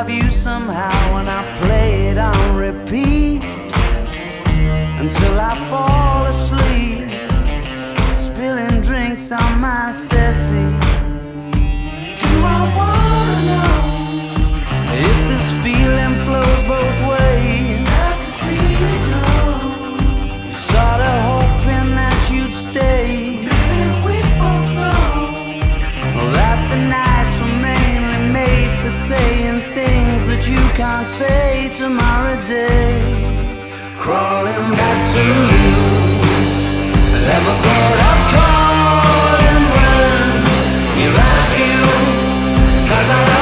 of you somehow when I play it on repeat until I fall asleep, spilling drinks on my you say tomorrow day. Crawling back to you. Never thought of calling when you're out of you. Cause I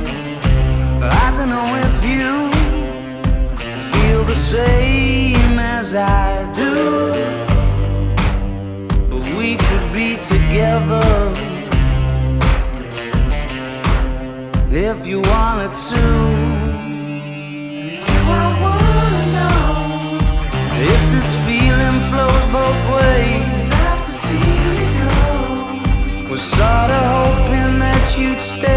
be together if you wanted to. Do I wanna know if this feeling flows both ways? Was sorta hoping that you'd stay.